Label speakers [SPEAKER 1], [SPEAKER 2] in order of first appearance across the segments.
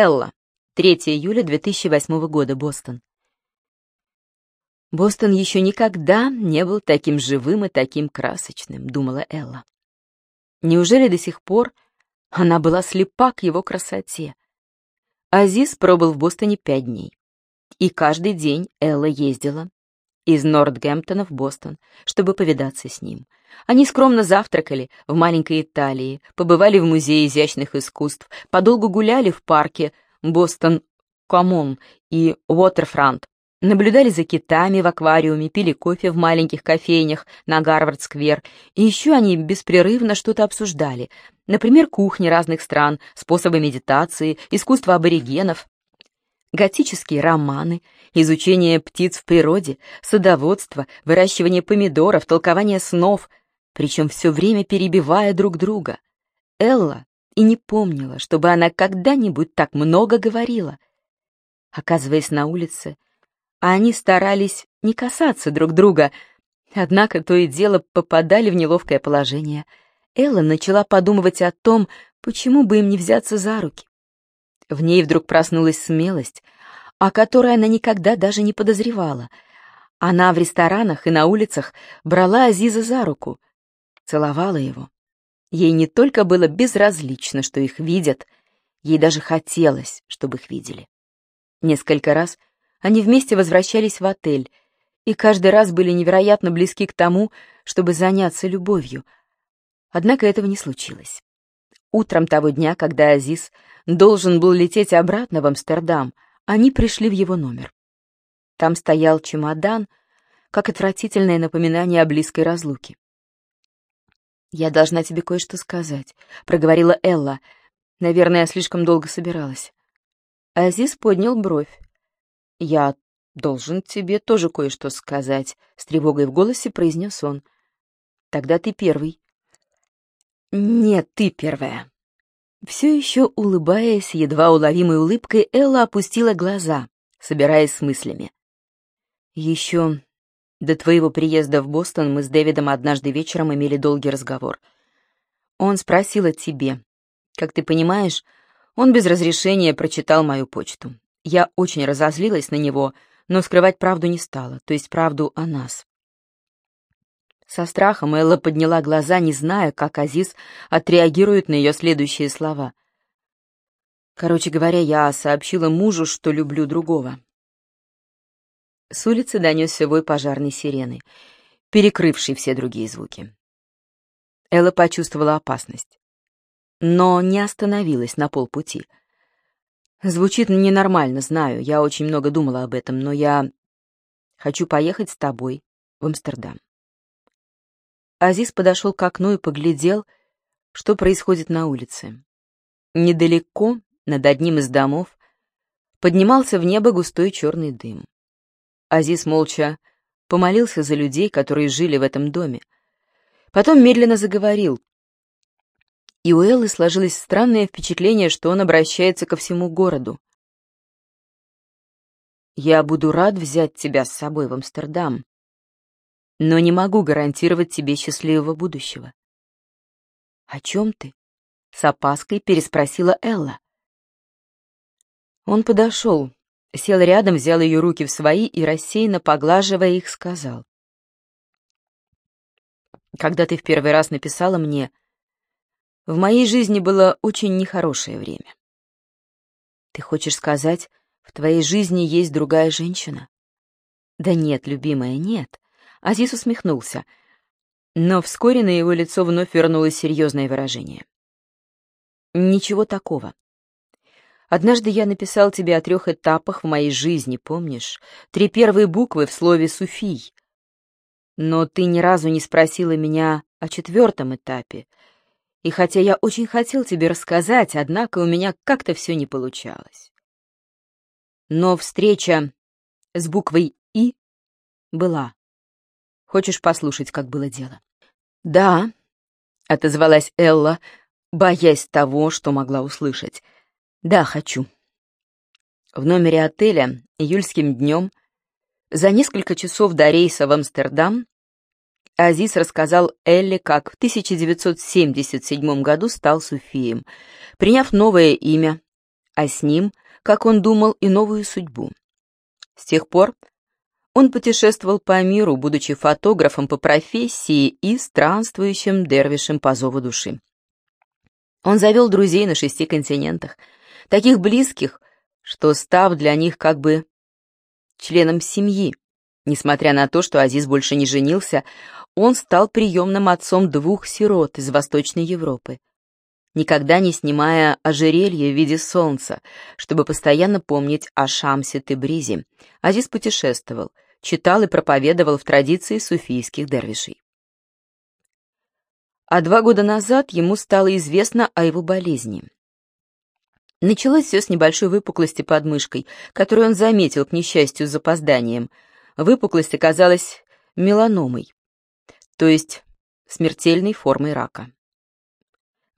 [SPEAKER 1] Элла. 3 июля 2008 года, Бостон. Бостон еще никогда не был таким живым и таким красочным, думала Элла. Неужели до сих пор она была слепа к его красоте? Азиз пробыл в Бостоне пять дней. И каждый день Элла ездила из Нортгемптона в Бостон, чтобы повидаться с ним. Они скромно завтракали в маленькой Италии, побывали в Музее изящных искусств, подолгу гуляли в парке Бостон Коммон и Уотерфронт, наблюдали за китами в аквариуме, пили кофе в маленьких кофейнях на Гарвард-сквер, и еще они беспрерывно что-то обсуждали, например, кухни разных стран, способы медитации, искусство аборигенов, готические романы, изучение птиц в природе, садоводство, выращивание помидоров, толкование снов, причем все время перебивая друг друга. Элла и не помнила, чтобы она когда-нибудь так много говорила. Оказываясь на улице, они старались не касаться друг друга, однако то и дело попадали в неловкое положение. Элла начала подумывать о том, почему бы им не взяться за руки. В ней вдруг проснулась смелость, о которой она никогда даже не подозревала. Она в ресторанах и на улицах брала Азиза за руку, целовала его. Ей не только было безразлично, что их видят, ей даже хотелось, чтобы их видели. Несколько раз они вместе возвращались в отель, и каждый раз были невероятно близки к тому, чтобы заняться любовью. Однако этого не случилось. Утром того дня, когда Азиз должен был лететь обратно в Амстердам, они пришли в его номер. Там стоял чемодан, как отвратительное напоминание о близкой разлуке. «Я должна тебе кое-что сказать», — проговорила Элла. «Наверное, я слишком долго собиралась». Азиз поднял бровь. «Я должен тебе тоже кое-что сказать», — с тревогой в голосе произнес он. «Тогда ты первый». «Нет, ты первая». Все еще улыбаясь, едва уловимой улыбкой, Элла опустила глаза, собираясь с мыслями. «Еще до твоего приезда в Бостон мы с Дэвидом однажды вечером имели долгий разговор. Он спросил о тебе. Как ты понимаешь, он без разрешения прочитал мою почту. Я очень разозлилась на него, но скрывать правду не стала, то есть правду о нас. Со страхом Элла подняла глаза, не зная, как Азиз отреагирует на ее следующие слова. Короче говоря, я сообщила мужу, что люблю другого. С улицы донесся вой пожарной сирены, перекрывший все другие звуки. Элла почувствовала опасность, но не остановилась на полпути. Звучит ненормально, знаю, я очень много думала об этом, но я хочу поехать с тобой в Амстердам. Азиз подошел к окну и поглядел, что происходит на улице. Недалеко, над одним из домов, поднимался в небо густой черный дым. Азиз молча помолился за людей, которые жили в этом доме. Потом медленно заговорил. И у Эллы сложилось странное впечатление, что он обращается ко всему городу. «Я буду рад взять тебя с собой в Амстердам», но не могу гарантировать тебе счастливого будущего. «О чем ты?» — с опаской переспросила Элла. Он подошел, сел рядом, взял ее руки в свои и, рассеянно поглаживая их, сказал. «Когда ты в первый раз написала мне, в моей жизни было очень нехорошее время. Ты хочешь сказать, в твоей жизни есть другая женщина?» «Да нет, любимая, нет. Азиз усмехнулся, но вскоре на его лицо вновь вернулось серьезное выражение. «Ничего такого. Однажды я написал тебе о трех этапах в моей жизни, помнишь? Три первые буквы в слове «суфий». Но ты ни разу не спросила меня о четвертом этапе. И хотя я очень хотел тебе рассказать, однако у меня как-то все не получалось. Но встреча с буквой «и» была. Хочешь послушать, как было дело?» «Да», — отозвалась Элла, боясь того, что могла услышать. «Да, хочу». В номере отеля июльским днем, за несколько часов до рейса в Амстердам, Азиз рассказал Элле, как в 1977 году стал суфием, приняв новое имя, а с ним, как он думал, и новую судьбу. С тех пор он путешествовал по миру, будучи фотографом по профессии и странствующим дервишем по зову души. Он завел друзей на шести континентах, таких близких, что, став для них как бы членом семьи, несмотря на то, что Азиз больше не женился, он стал приемным отцом двух сирот из Восточной Европы, никогда не снимая ожерелье в виде солнца, чтобы постоянно помнить о Шамсе Тебризе. Азиз путешествовал, читал и проповедовал в традиции суфийских дервишей. А два года назад ему стало известно о его болезни. Началось все с небольшой выпуклости под мышкой, которую он заметил, к несчастью, с запозданием. Выпуклость оказалась меланомой, то есть смертельной формой рака.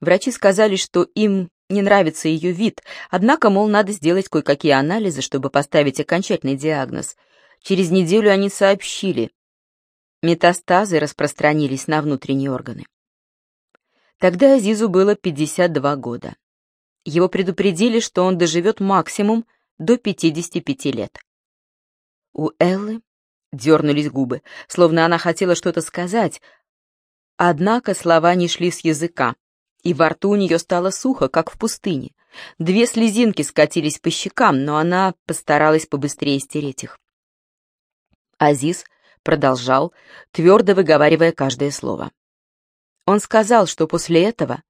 [SPEAKER 1] Врачи сказали, что им не нравится ее вид, однако, мол, надо сделать кое-какие анализы, чтобы поставить окончательный диагноз. Через неделю они сообщили. Метастазы распространились на внутренние органы. Тогда Азизу было 52 года. Его предупредили, что он доживет максимум до 55 лет. У Эллы дернулись губы, словно она хотела что-то сказать, однако слова не шли с языка и во рту у нее стало сухо, как в пустыне. Две слезинки скатились по щекам, но она постаралась побыстрее стереть их. Азиз продолжал, твердо выговаривая каждое слово. Он сказал, что после этого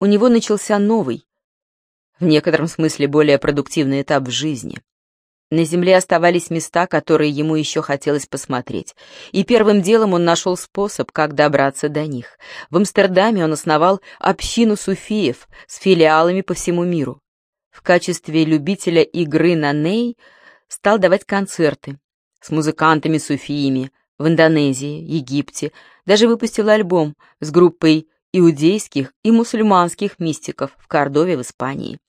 [SPEAKER 1] у него начался новый, в некотором смысле более продуктивный этап в жизни. На земле оставались места, которые ему еще хотелось посмотреть, и первым делом он нашел способ, как добраться до них. В Амстердаме он основал общину суфиев с филиалами по всему миру. В качестве любителя игры на ней стал давать концерты с музыкантами-суфиями в Индонезии, Египте, даже выпустил альбом с группой иудейских и мусульманских мистиков в Кордове в Испании.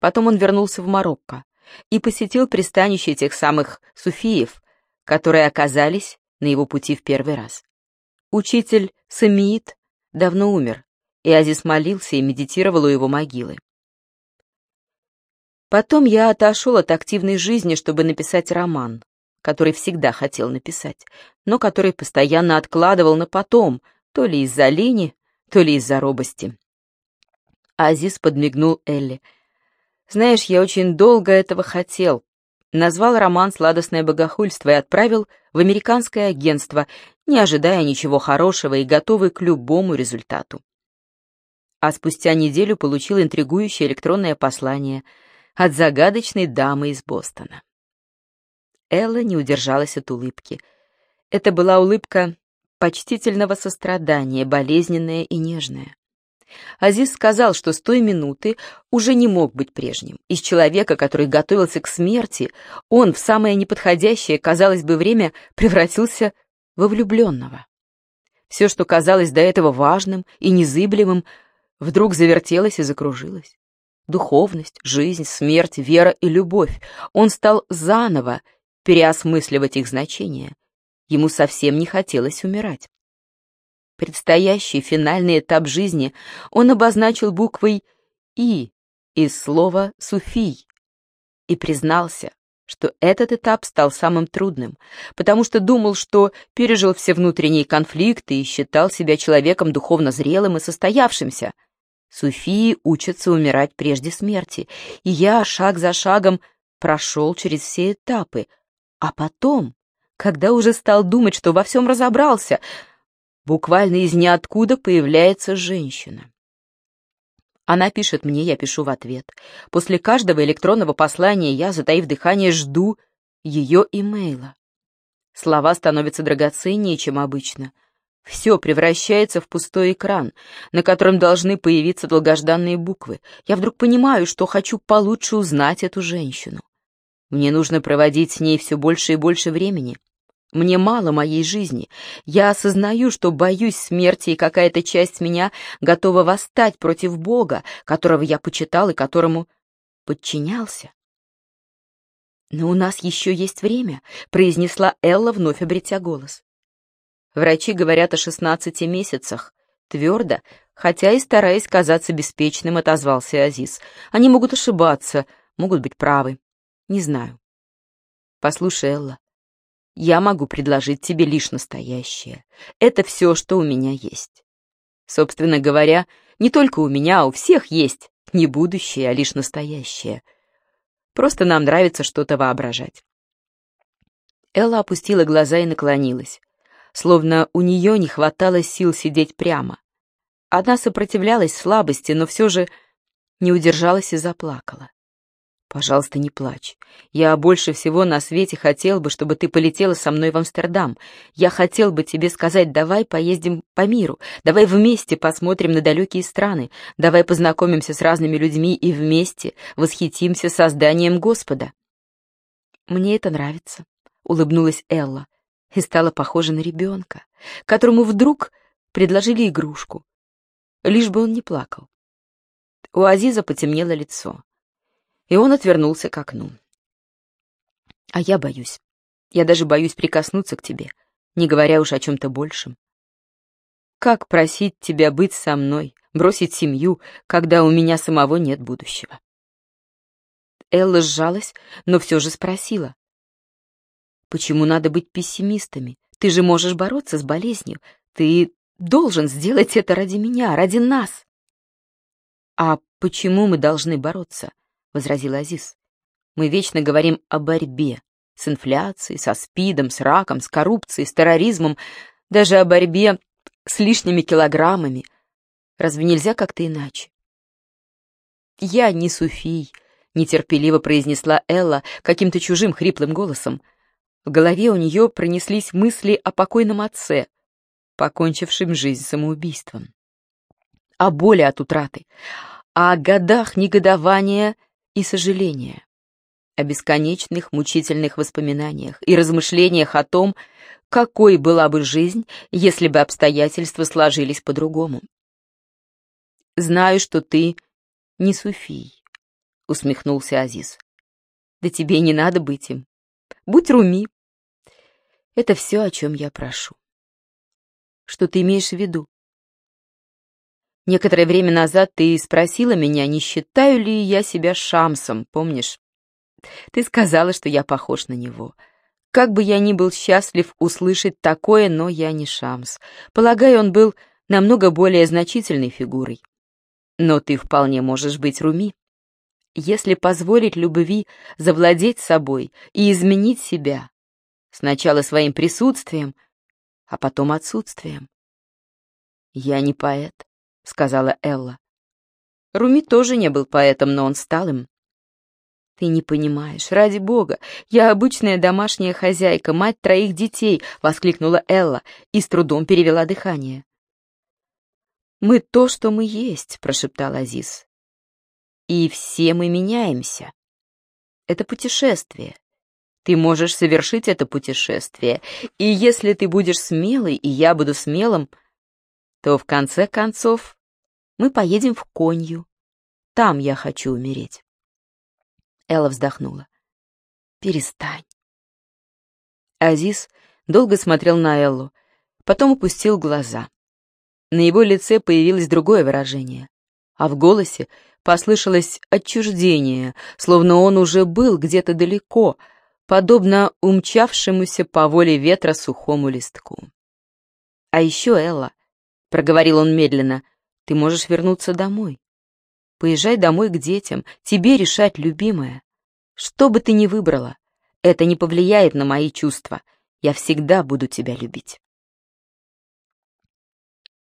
[SPEAKER 1] Потом он вернулся в Марокко и посетил пристанище тех самых суфиев, которые оказались на его пути в первый раз. Учитель Самиит давно умер, и Азис молился и медитировал у его могилы. Потом я отошел от активной жизни, чтобы написать роман, который всегда хотел написать, но который постоянно откладывал на потом, то ли из-за лени, то ли из-за робости. Азиз подмигнул Элли, знаешь, я очень долго этого хотел. Назвал роман «Сладостное богохульство» и отправил в американское агентство, не ожидая ничего хорошего и готовый к любому результату. А спустя неделю получил интригующее электронное послание от загадочной дамы из Бостона. Элла не удержалась от улыбки. Это была улыбка почтительного сострадания, болезненная и нежная. Азиз сказал, что с той минуты уже не мог быть прежним. Из человека, который готовился к смерти, он в самое неподходящее, казалось бы, время превратился во влюбленного. Все, что казалось до этого важным и незыблемым, вдруг завертелось и закружилось. Духовность, жизнь, смерть, вера и любовь. Он стал заново переосмысливать их значения. Ему совсем не хотелось умирать. Предстоящий финальный этап жизни он обозначил буквой «И» из слова «суфий» и признался, что этот этап стал самым трудным, потому что думал, что пережил все внутренние конфликты и считал себя человеком духовно зрелым и состоявшимся. Суфии учатся умирать прежде смерти, и я шаг за шагом прошел через все этапы, а потом, когда уже стал думать, что во всем разобрался — Буквально из ниоткуда появляется женщина. Она пишет мне, я пишу в ответ. После каждого электронного послания я, затаив дыхание, жду ее имейла. Слова становятся драгоценнее, чем обычно. Все превращается в пустой экран, на котором должны появиться долгожданные буквы. Я вдруг понимаю, что хочу получше узнать эту женщину. Мне нужно проводить с ней все больше и больше времени. Мне мало моей жизни. Я осознаю, что боюсь смерти, и какая-то часть меня готова восстать против Бога, которого я почитал и которому подчинялся. «Но у нас еще есть время», — произнесла Элла, вновь обретя голос. «Врачи говорят о шестнадцати месяцах, Твердо, хотя и стараясь казаться беспечным, отозвался Азиз. Они могут ошибаться, могут быть правы. Не знаю. Послушай, Элла, я могу предложить тебе лишь настоящее. Это все, что у меня есть. Собственно говоря, не только у меня, а у всех есть не будущее, а лишь настоящее. Просто нам нравится что-то воображать. Элла опустила глаза и наклонилась, словно у нее не хватало сил сидеть прямо. Она сопротивлялась слабости, но все же не удержалась и заплакала. Пожалуйста, не плачь. Я больше всего на свете хотел бы, чтобы ты полетела со мной в Амстердам. Я хотел бы тебе сказать, давай поездим по миру, давай вместе посмотрим на далекие страны, давай познакомимся с разными людьми и вместе восхитимся созданием Господа. Мне это нравится, улыбнулась Элла и стала похожа на ребенка, которому вдруг предложили игрушку, лишь бы он не плакал. У Азиза потемнело лицо и он отвернулся к окну. «А я боюсь. Я даже боюсь прикоснуться к тебе, не говоря уж о чем-то большем. Как просить тебя быть со мной, бросить семью, когда у меня самого нет будущего?» Элла сжалась, но все же спросила. «Почему надо быть пессимистами? Ты же можешь бороться с болезнью. Ты должен сделать это ради меня, ради нас». «А почему мы должны бороться?» Возразил Азиз. Мы вечно говорим о борьбе с инфляцией, со спидом, с раком, с коррупцией, с терроризмом, даже о борьбе с лишними килограммами. Разве нельзя как-то иначе? Я не суфий, нетерпеливо произнесла Элла каким-то чужим хриплым голосом. В голове у нее пронеслись мысли о покойном отце, покончившем жизнь самоубийством, о боли от утраты, о годах негодования и сожаления, о бесконечных мучительных воспоминаниях и размышлениях о том, какой была бы жизнь, если бы обстоятельства сложились по-другому. «Знаю, что ты не суфий», — усмехнулся Азиз. «Да тебе не надо быть им. Будь Руми. Это все, о чем я прошу». «Что ты имеешь в виду?» Некоторое время назад ты спросила меня, не считаю ли я себя Шамсом, помнишь? Ты сказала, что я похож на него. Как бы я ни был счастлив услышать такое, но я не Шамс. Полагаю, он был намного более значительной фигурой. Но ты вполне можешь быть Руми. Если позволить любви завладеть собой и изменить себя, сначала своим присутствием, а потом отсутствием. Я не поэт, — сказала Элла. Руми тоже не был поэтом, но он стал им. «Ты не понимаешь, ради бога, я обычная домашняя хозяйка, мать троих детей!» — воскликнула Элла и с трудом перевела дыхание. «Мы то, что мы есть», — прошептал Азиз. «И все мы меняемся. Это путешествие. Ты можешь совершить это путешествие, и если ты будешь смелый, и я буду смелым, — то в конце концов мы поедем в Конью. Там я хочу умереть. Элла вздохнула. Перестань. Азиз долго смотрел на Эллу, потом опустил глаза. На его лице появилось другое выражение, а в голосе послышалось отчуждение, словно он уже был где-то далеко, подобно умчавшемуся по воле ветра сухому листку. А еще Элла — проговорил он медленно, ты можешь вернуться домой. Поезжай домой к детям, тебе решать, любимая. Что бы ты ни выбрала, это не повлияет на мои чувства. Я всегда буду тебя любить.